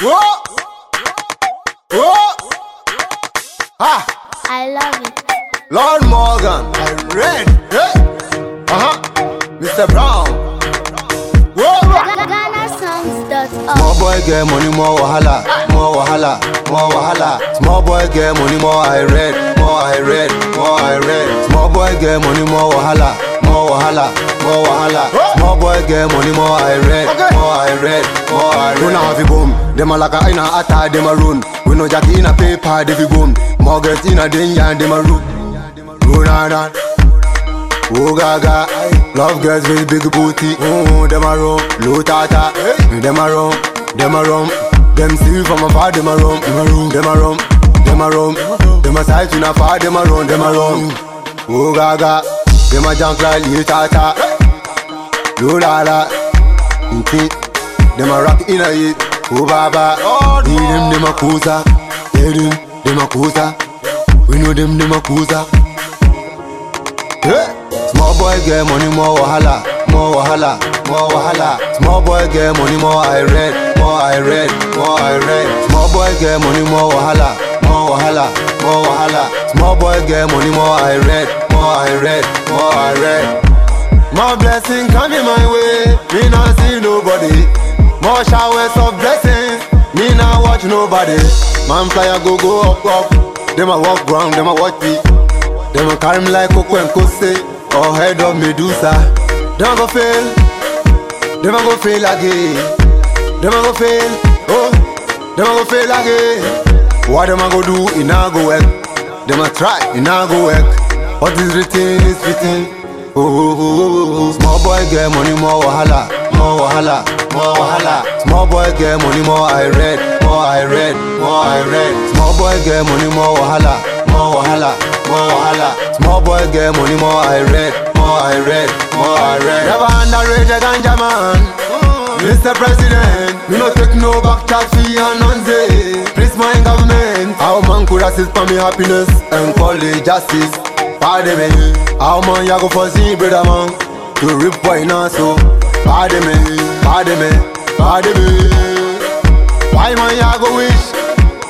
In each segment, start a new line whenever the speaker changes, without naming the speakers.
Whoa! Whoa! Ah!
I love it.
Lord Morgan, I read. Hey! Uh-huh. Mr. Brown. Whoa! Small boy get money, more wahala, more wahala, more wahala. Small boy get money, more I read, more I read, more I read. Small boy get money, more wahala, more wahala, more wahala. Small boy get money, more I read, more I read, more I read. Run have boom, dem a like a in a atta, dem a run. We no jack in a paper, they fi boom. More get in a danger, dem a run. Run on on. Oh gaga, love girls with big booty. Mm-hmm, oh, them a rum, low tata. Them a rum, them a rum. Them see from afar, them a rum, them a rum, them a rum, them a rum. Them a sight in afar, them a rum, them a rum. Oh gaga, them a jump like low tata. Low lala, inti. Them a rock in a it. Oh baba, need them, them a cruiser. Yeah them, them a cruiser. We know them, them a. Yeah. Small boy get money, more wahala, more wahala, more wahala. Small boy get money, more I read, more I read, more I read. Small boy get money, more wahala, more wahala, more wahala. Small boy get money, more I read, more I read, more. More blessing coming my way, me not see nobody. More showers of blessings, me not watch nobody. Man flyer go go up up, them a walk ground, them a watch me. Them a carry me like Coco and Kose or head of Medusa. Them a go fail, them a go fail again. Them a go fail, oh, them a go fail again. What them a go do, it not go work. Them a try, it not go work. What is written is written. Small boy get money, more wahala, more wahala, more wahala. Small boy get money, more I read, more I read, more I read. Small boy get money, more wahala, more wahala, more wahala. Small boy get money, more I read, more I read, more I read. Never underrate a ganja man. Mr. President, me no take no back chat fee and nonsense. Please my government. How man could assist for me happiness and call it justice? Pardon me. How man ya go for see brother man to rip boy now so? Pardon me, pardon me, pardon me. Why man ya go wish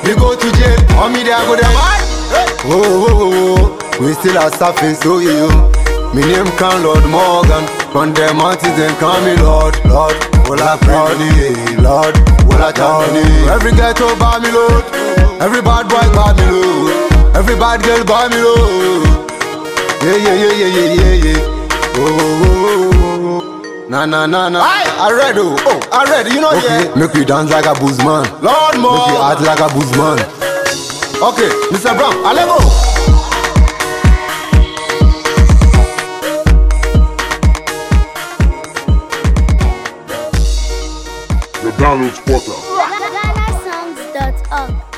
me go to jail or me there go there? Oh, oh, oh, oh, oh. we still a surface, oh yeah. Me name can Lord Morgan. From the mountains they call me Lord, Lord. Well I pray, Lord. Well I tell. Every ghetto buy me Lord. Every bad boy buy me Lord. Every bad girl buy me Lord. Yeah, yeah, yeah, yeah, yeah, yeah, yeah. Oh, oh, oh, oh, oh. Na na na na. I read oh, oh, I read. You know okay. yeah. Make you dance like a boozman. Lord Morgan. Make you act like a boozman. Okay, Mr. Brown, Alebo.
The download spotter.
GhanaSongs.org.